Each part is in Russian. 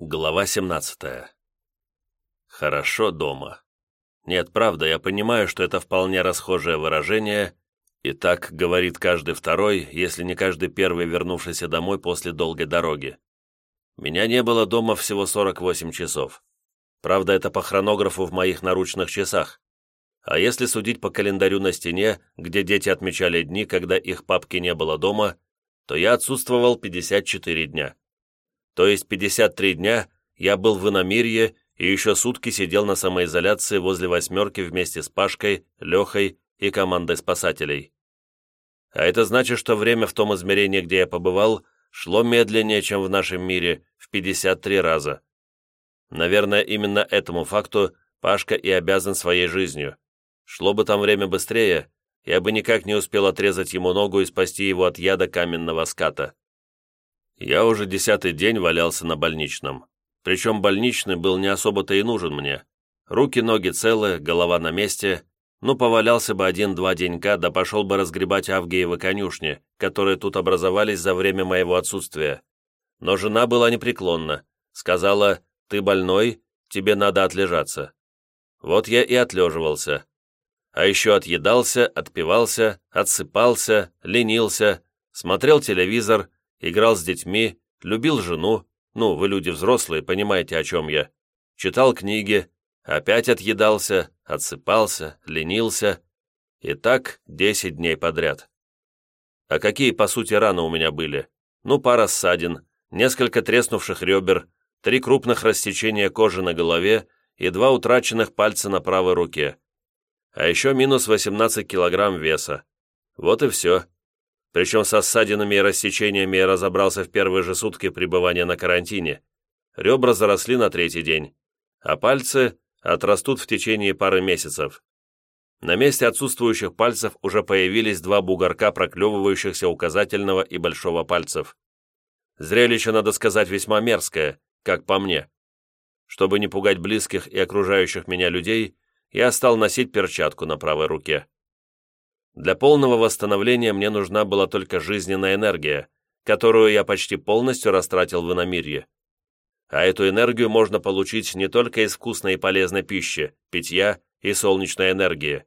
Глава 17 Хорошо дома. Нет, правда, я понимаю, что это вполне расхожее выражение, и так говорит каждый второй, если не каждый первый, вернувшийся домой после долгой дороги. Меня не было дома всего 48 часов. Правда, это по хронографу в моих наручных часах. А если судить по календарю на стене, где дети отмечали дни, когда их папки не было дома, то я отсутствовал 54 дня. То есть 53 дня я был в иномирье и еще сутки сидел на самоизоляции возле «восьмерки» вместе с Пашкой, Лехой и командой спасателей. А это значит, что время в том измерении, где я побывал, шло медленнее, чем в нашем мире, в 53 раза. Наверное, именно этому факту Пашка и обязан своей жизнью. Шло бы там время быстрее, я бы никак не успел отрезать ему ногу и спасти его от яда каменного ската. Я уже десятый день валялся на больничном. Причем больничный был не особо-то и нужен мне. Руки-ноги целы, голова на месте. Ну, повалялся бы один-два денька, да пошел бы разгребать Авгиевы конюшни, которые тут образовались за время моего отсутствия. Но жена была непреклонна. Сказала, ты больной, тебе надо отлежаться. Вот я и отлеживался. А еще отъедался, отпивался, отсыпался, ленился, смотрел телевизор, играл с детьми, любил жену, ну, вы люди взрослые, понимаете, о чем я, читал книги, опять отъедался, отсыпался, ленился, и так десять дней подряд. А какие, по сути, раны у меня были? Ну, пара ссадин, несколько треснувших ребер, три крупных рассечения кожи на голове и два утраченных пальца на правой руке. А еще минус 18 килограмм веса. Вот и все. Причем со ссадинами и рассечениями я разобрался в первые же сутки пребывания на карантине. Ребра заросли на третий день, а пальцы отрастут в течение пары месяцев. На месте отсутствующих пальцев уже появились два бугорка, проклевывающихся указательного и большого пальцев. Зрелище, надо сказать, весьма мерзкое, как по мне. Чтобы не пугать близких и окружающих меня людей, я стал носить перчатку на правой руке. Для полного восстановления мне нужна была только жизненная энергия, которую я почти полностью растратил в иномирье. А эту энергию можно получить не только из вкусной и полезной пищи, питья и солнечной энергии.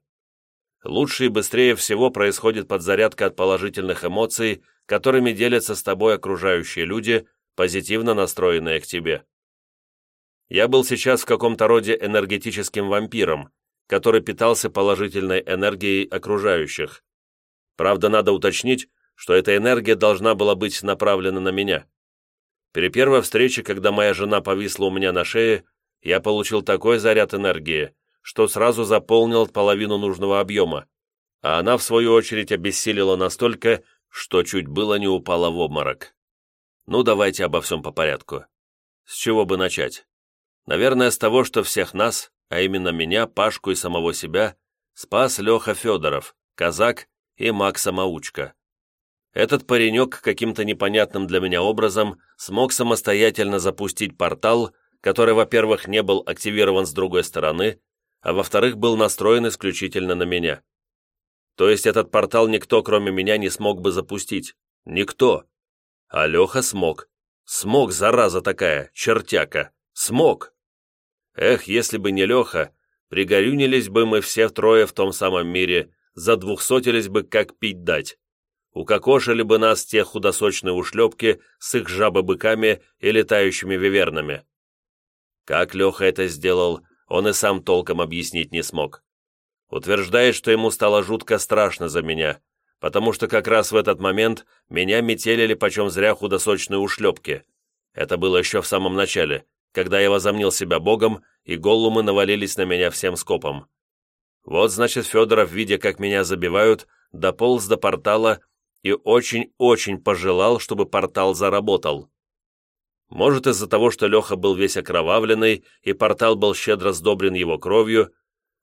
Лучше и быстрее всего происходит подзарядка от положительных эмоций, которыми делятся с тобой окружающие люди, позитивно настроенные к тебе. Я был сейчас в каком-то роде энергетическим вампиром, который питался положительной энергией окружающих. Правда, надо уточнить, что эта энергия должна была быть направлена на меня. При первой встрече, когда моя жена повисла у меня на шее, я получил такой заряд энергии, что сразу заполнил половину нужного объема, а она, в свою очередь, обессилила настолько, что чуть было не упала в обморок. Ну, давайте обо всем по порядку. С чего бы начать? Наверное, с того, что всех нас, а именно меня, Пашку и самого себя, спас Леха Федоров, казак и Мак-самоучка. Этот паренек каким-то непонятным для меня образом смог самостоятельно запустить портал, который, во-первых, не был активирован с другой стороны, а во-вторых, был настроен исключительно на меня. То есть этот портал никто, кроме меня, не смог бы запустить. Никто. А Леха смог. Смог, зараза такая, чертяка. Смог. Эх, если бы не Леха, пригорюнились бы мы все трое в том самом мире, задвухсотились бы, как пить дать. Укокошили бы нас те худосочные ушлепки с их жабы-быками и летающими вивернами. Как Леха это сделал, он и сам толком объяснить не смог. Утверждает, что ему стало жутко страшно за меня, потому что как раз в этот момент меня метелили почем зря худосочные ушлепки. Это было еще в самом начале, когда я возомнил себя богом, и голлумы навалились на меня всем скопом. Вот, значит, Федоров, видя, как меня забивают, дополз до портала и очень-очень пожелал, чтобы портал заработал. Может, из-за того, что Леха был весь окровавленный, и портал был щедро сдобрен его кровью,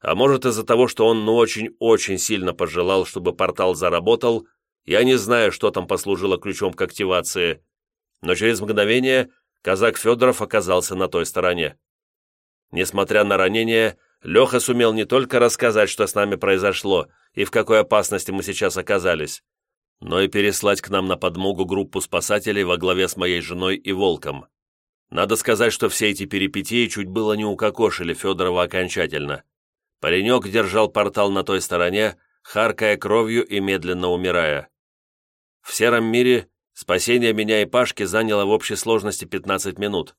а может, из-за того, что он ну очень-очень сильно пожелал, чтобы портал заработал, я не знаю, что там послужило ключом к активации, но через мгновение казак Федоров оказался на той стороне. Несмотря на ранение, Леха сумел не только рассказать, что с нами произошло и в какой опасности мы сейчас оказались, но и переслать к нам на подмогу группу спасателей во главе с моей женой и волком. Надо сказать, что все эти перипетии чуть было не укокошили Федорова окончательно. Паренек держал портал на той стороне, харкая кровью и медленно умирая. В сером мире спасение меня и Пашки заняло в общей сложности 15 минут,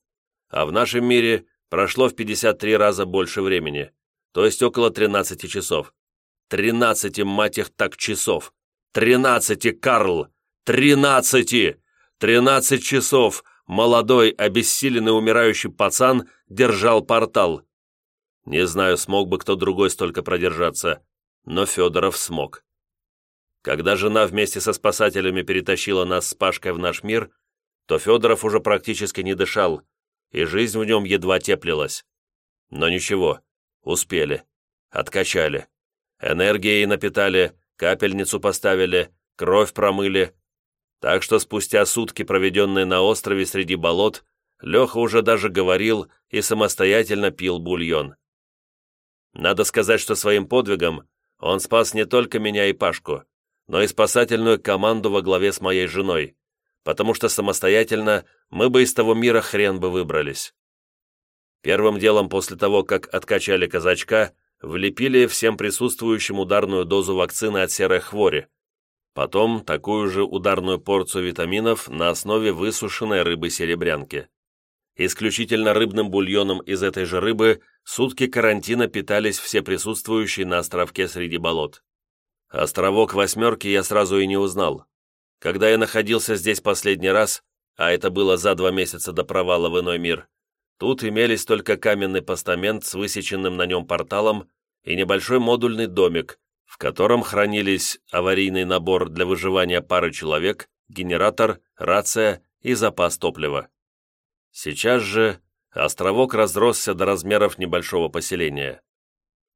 а в нашем мире прошло в 53 раза больше времени, то есть около 13 часов. 13, мать их, так часов! 13, Карл! 13! 13 часов молодой, обессиленный, умирающий пацан держал портал. Не знаю, смог бы кто другой столько продержаться, но Федоров смог. Когда жена вместе со спасателями перетащила нас с Пашкой в наш мир, то Федоров уже практически не дышал, и жизнь в нем едва теплилась. Но ничего, успели, откачали. Энергией напитали, капельницу поставили, кровь промыли. Так что спустя сутки, проведенные на острове среди болот, Леха уже даже говорил и самостоятельно пил бульон. Надо сказать, что своим подвигом он спас не только меня и Пашку, но и спасательную команду во главе с моей женой, потому что самостоятельно мы бы из того мира хрен бы выбрались. Первым делом после того, как откачали казачка, влепили всем присутствующим ударную дозу вакцины от серой хвори. Потом такую же ударную порцию витаминов на основе высушенной рыбы-серебрянки. Исключительно рыбным бульоном из этой же рыбы сутки карантина питались все присутствующие на островке среди болот. Островок «восьмерки» я сразу и не узнал. Когда я находился здесь последний раз, а это было за два месяца до провала в иной мир, Тут имелись только каменный постамент с высеченным на нем порталом и небольшой модульный домик, в котором хранились аварийный набор для выживания пары человек, генератор, рация и запас топлива. Сейчас же островок разросся до размеров небольшого поселения.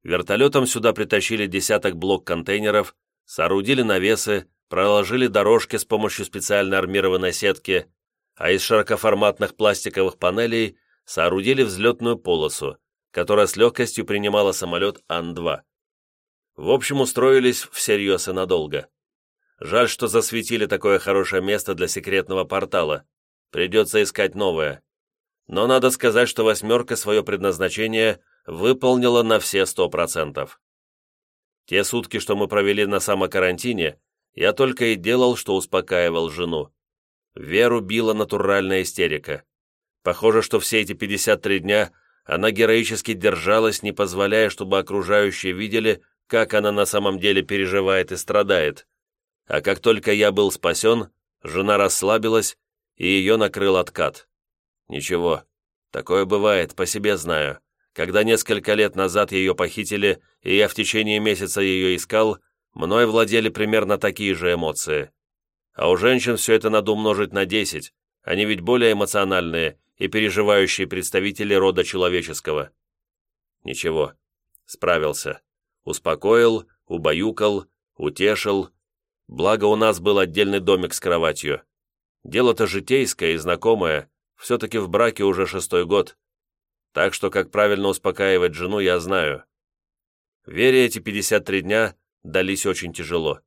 Вертолетом сюда притащили десяток блок-контейнеров, соорудили навесы, проложили дорожки с помощью специально армированной сетки, а из широкоформатных пластиковых панелей соорудили взлетную полосу, которая с легкостью принимала самолет Ан-2. В общем, устроились всерьез и надолго. Жаль, что засветили такое хорошее место для секретного портала. Придется искать новое. Но надо сказать, что «восьмерка» свое предназначение выполнила на все сто процентов. Те сутки, что мы провели на самокарантине, я только и делал, что успокаивал жену. Веру била натуральная истерика. Похоже, что все эти 53 дня она героически держалась, не позволяя, чтобы окружающие видели, как она на самом деле переживает и страдает. А как только я был спасен, жена расслабилась, и ее накрыл откат. Ничего, такое бывает, по себе знаю. Когда несколько лет назад ее похитили, и я в течение месяца ее искал, мной владели примерно такие же эмоции. А у женщин все это надо умножить на 10, они ведь более эмоциональные и переживающие представители рода человеческого. Ничего, справился. Успокоил, убаюкал, утешил. Благо у нас был отдельный домик с кроватью. Дело-то житейское и знакомое, все-таки в браке уже шестой год. Так что, как правильно успокаивать жену, я знаю. Вере эти 53 дня дались очень тяжело.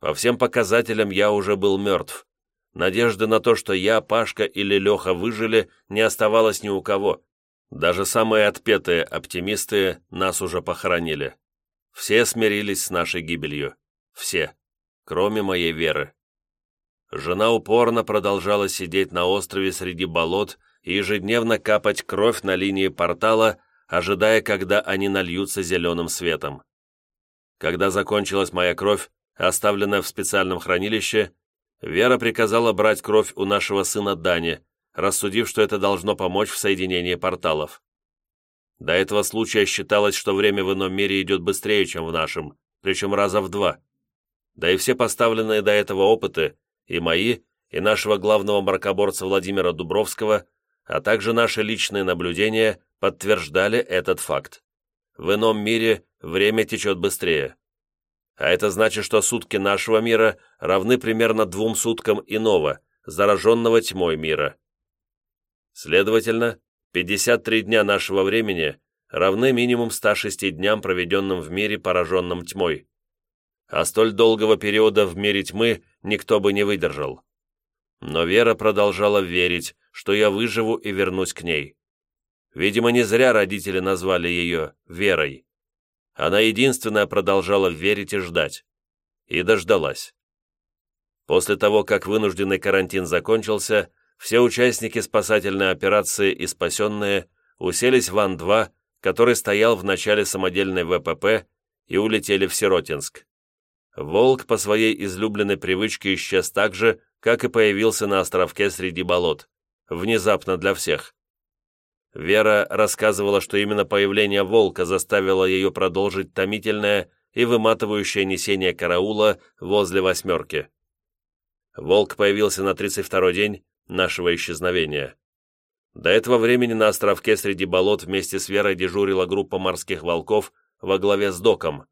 По всем показателям я уже был мертв. Надежды на то, что я, Пашка или Леха выжили, не оставалось ни у кого. Даже самые отпетые оптимисты нас уже похоронили. Все смирились с нашей гибелью. Все. Кроме моей веры. Жена упорно продолжала сидеть на острове среди болот и ежедневно капать кровь на линии портала, ожидая, когда они нальются зеленым светом. Когда закончилась моя кровь, оставленная в специальном хранилище, Вера приказала брать кровь у нашего сына Дани, рассудив, что это должно помочь в соединении порталов. До этого случая считалось, что время в ином мире идет быстрее, чем в нашем, причем раза в два. Да и все поставленные до этого опыты, и мои, и нашего главного мракоборца Владимира Дубровского, а также наши личные наблюдения подтверждали этот факт. В ином мире время течет быстрее а это значит, что сутки нашего мира равны примерно двум суткам иного, зараженного тьмой мира. Следовательно, 53 дня нашего времени равны минимум 106 дням, проведенным в мире, пораженном тьмой. А столь долгого периода в мире тьмы никто бы не выдержал. Но Вера продолжала верить, что я выживу и вернусь к ней. Видимо, не зря родители назвали ее Верой. Она единственная продолжала верить и ждать. И дождалась. После того, как вынужденный карантин закончился, все участники спасательной операции и спасенные уселись в Ан-2, который стоял в начале самодельной ВПП, и улетели в Сиротинск. Волк по своей излюбленной привычке исчез так же, как и появился на островке среди болот. Внезапно для всех. Вера рассказывала, что именно появление волка заставило ее продолжить томительное и выматывающее несение караула возле восьмерки. Волк появился на 32-й день нашего исчезновения. До этого времени на островке среди болот вместе с Верой дежурила группа морских волков во главе с Доком.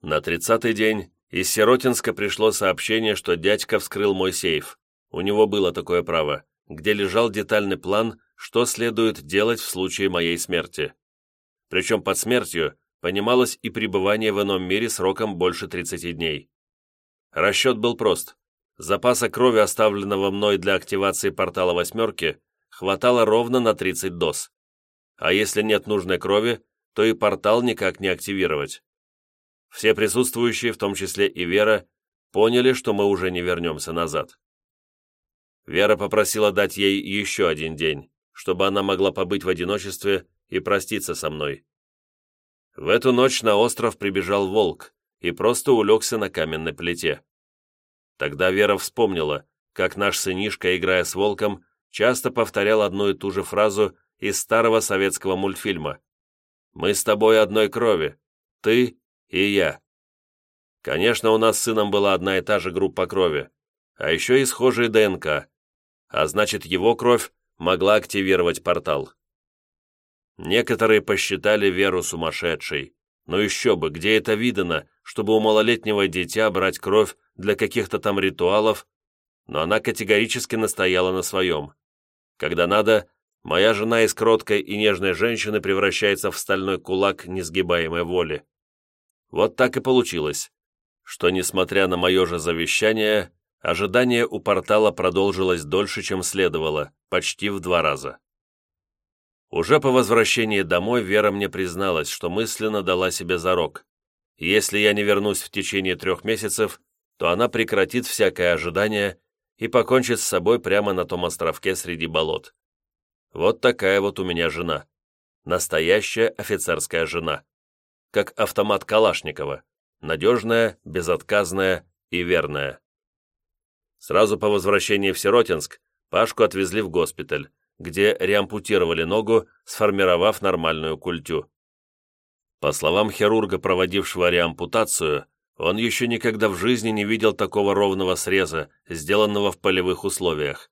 На 30-й день из Сиротинска пришло сообщение, что дядька вскрыл мой сейф. У него было такое право, где лежал детальный план, что следует делать в случае моей смерти. Причем под смертью понималось и пребывание в ином мире сроком больше 30 дней. Расчет был прост. Запаса крови, оставленного мной для активации портала «восьмерки», хватало ровно на 30 доз. А если нет нужной крови, то и портал никак не активировать. Все присутствующие, в том числе и Вера, поняли, что мы уже не вернемся назад. Вера попросила дать ей еще один день, чтобы она могла побыть в одиночестве и проститься со мной. В эту ночь на остров прибежал волк и просто улегся на каменной плите. Тогда Вера вспомнила, как наш сынишка, играя с волком, часто повторял одну и ту же фразу из старого советского мультфильма. «Мы с тобой одной крови. Ты и я». Конечно, у нас с сыном была одна и та же группа крови, а еще и схожие ДНК, а значит, его кровь могла активировать портал. Некоторые посчитали Веру сумасшедшей, но еще бы, где это видано, чтобы у малолетнего дитя брать кровь для каких-то там ритуалов, но она категорически настояла на своем. Когда надо, моя жена из кроткой и нежной женщины превращается в стальной кулак несгибаемой воли. Вот так и получилось, что, несмотря на мое же завещание, ожидание у портала продолжилось дольше, чем следовало, почти в два раза. Уже по возвращении домой Вера мне призналась, что мысленно дала себе зарок. Если я не вернусь в течение трех месяцев, то она прекратит всякое ожидание и покончит с собой прямо на том островке среди болот. Вот такая вот у меня жена. Настоящая офицерская жена. Как автомат Калашникова. Надежная, безотказная и верная. Сразу по возвращении в Сиротинск Пашку отвезли в госпиталь, где реампутировали ногу, сформировав нормальную культю. По словам хирурга, проводившего реампутацию, он еще никогда в жизни не видел такого ровного среза, сделанного в полевых условиях.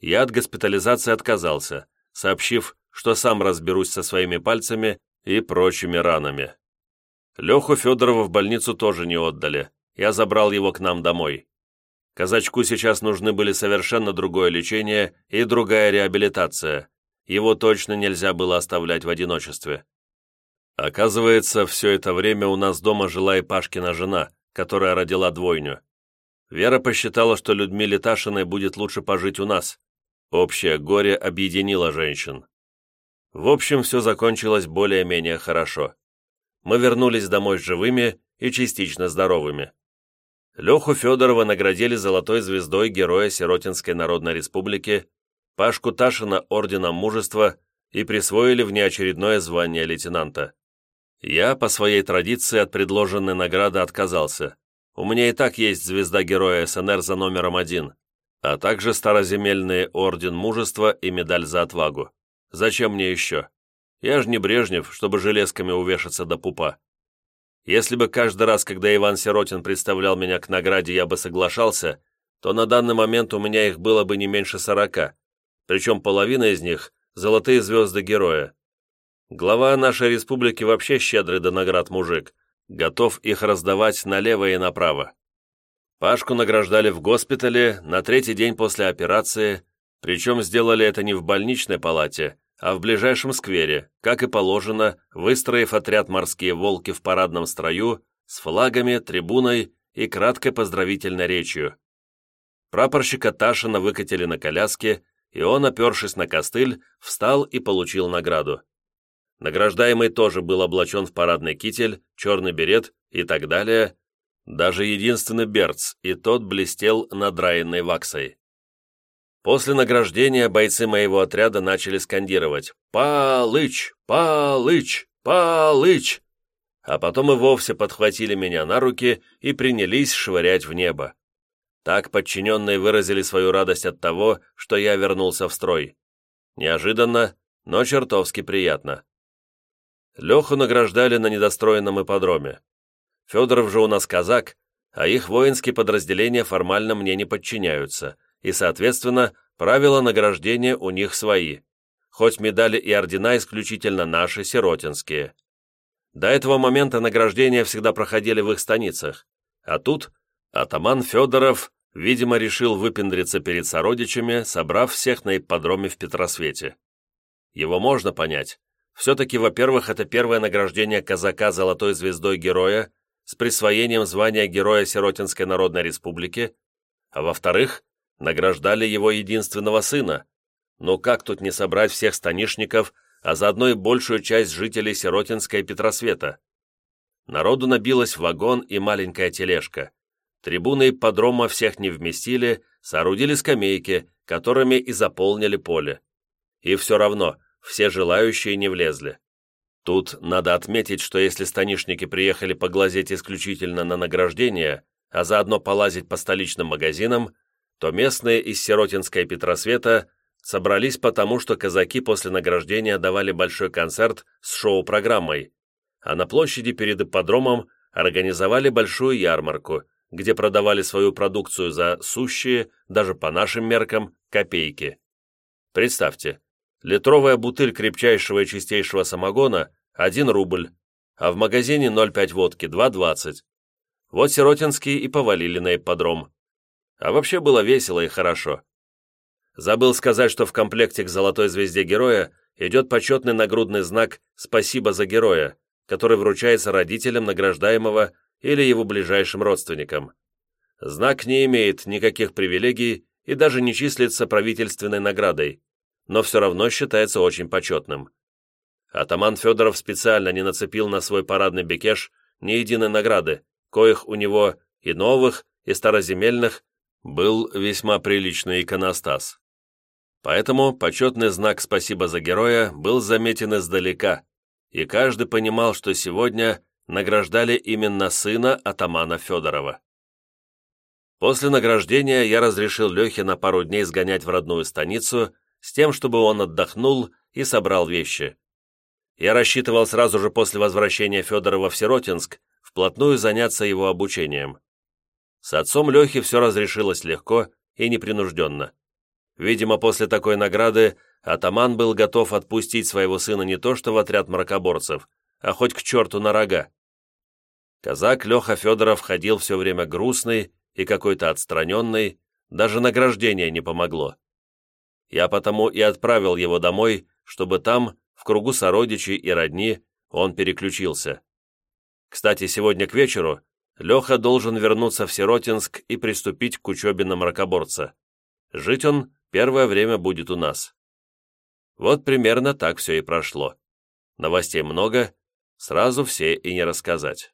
Я от госпитализации отказался, сообщив, что сам разберусь со своими пальцами и прочими ранами. Леху Федорова в больницу тоже не отдали, я забрал его к нам домой. Казачку сейчас нужны были совершенно другое лечение и другая реабилитация. Его точно нельзя было оставлять в одиночестве. Оказывается, все это время у нас дома жила и Пашкина жена, которая родила двойню. Вера посчитала, что Людмиле Ташиной будет лучше пожить у нас. Общее горе объединило женщин. В общем, все закончилось более-менее хорошо. Мы вернулись домой живыми и частично здоровыми. Леху Федорова наградили золотой звездой Героя Сиротинской Народной Республики, Пашку Ташина Орденом Мужества и присвоили внеочередное звание лейтенанта. Я, по своей традиции, от предложенной награды отказался. У меня и так есть звезда Героя СНР за номером один, а также староземельный Орден Мужества и медаль за отвагу. Зачем мне еще? Я же не Брежнев, чтобы железками увешаться до пупа. Если бы каждый раз, когда Иван Сиротин представлял меня к награде, я бы соглашался, то на данный момент у меня их было бы не меньше сорока, причем половина из них – золотые звезды героя. Глава нашей республики вообще щедрый до наград мужик, готов их раздавать налево и направо. Пашку награждали в госпитале на третий день после операции, причем сделали это не в больничной палате, а в ближайшем сквере, как и положено, выстроив отряд «Морские волки» в парадном строю с флагами, трибуной и краткой поздравительной речью. Прапорщика Ташина выкатили на коляске, и он, опершись на костыль, встал и получил награду. Награждаемый тоже был облачен в парадный китель, черный берет и так далее. Даже единственный Берц, и тот блестел надраенной ваксой. После награждения бойцы моего отряда начали скандировать «Палыч! Палыч! Палыч!» А потом и вовсе подхватили меня на руки и принялись швырять в небо. Так подчиненные выразили свою радость от того, что я вернулся в строй. Неожиданно, но чертовски приятно. Леху награждали на недостроенном ипподроме. Федоров же у нас казак, а их воинские подразделения формально мне не подчиняются, и, соответственно, правила награждения у них свои, хоть медали и ордена исключительно наши, сиротинские. До этого момента награждения всегда проходили в их станицах, а тут атаман Федоров, видимо, решил выпендриться перед сородичами, собрав всех на ипподроме в Петросвете. Его можно понять, все-таки, во-первых, это первое награждение казака золотой звездой героя с присвоением звания Героя Сиротинской Народной Республики, а во-вторых, награждали его единственного сына. Ну как тут не собрать всех станишников, а заодно и большую часть жителей Сиротинской Петросвета? Народу набилось вагон и маленькая тележка. Трибуны подрома всех не вместили, соорудили скамейки, которыми и заполнили поле. И все равно – все желающие не влезли. Тут надо отметить, что если станишники приехали поглазеть исключительно на награждение, а заодно полазить по столичным магазинам, то местные из Сиротинской Петросвета собрались потому, что казаки после награждения давали большой концерт с шоу-программой, а на площади перед ипподромом организовали большую ярмарку, где продавали свою продукцию за сущие, даже по нашим меркам, копейки. Представьте, Литровая бутыль крепчайшего и чистейшего самогона – 1 рубль, а в магазине 0,5 водки – 2,20. Вот сиротинские и повалили на ипподром. А вообще было весело и хорошо. Забыл сказать, что в комплекте к золотой звезде героя идет почетный нагрудный знак «Спасибо за героя», который вручается родителям награждаемого или его ближайшим родственникам. Знак не имеет никаких привилегий и даже не числится правительственной наградой но все равно считается очень почетным. Атаман Федоров специально не нацепил на свой парадный бекеш ни единой награды, коих у него и новых, и староземельных был весьма приличный иконостас. Поэтому почетный знак «Спасибо за героя» был заметен издалека, и каждый понимал, что сегодня награждали именно сына атамана Федорова. После награждения я разрешил Лехе на пару дней сгонять в родную станицу с тем, чтобы он отдохнул и собрал вещи. Я рассчитывал сразу же после возвращения Федорова в Сиротинск вплотную заняться его обучением. С отцом Лехи все разрешилось легко и непринужденно. Видимо, после такой награды атаман был готов отпустить своего сына не то что в отряд мракоборцев, а хоть к черту на рога. Казак Леха Федоров ходил все время грустный и какой-то отстраненный, даже награждение не помогло. Я потому и отправил его домой, чтобы там, в кругу сородичей и родни, он переключился. Кстати, сегодня к вечеру Леха должен вернуться в Сиротинск и приступить к учебе на мракоборца. Жить он первое время будет у нас. Вот примерно так все и прошло. Новостей много, сразу все и не рассказать.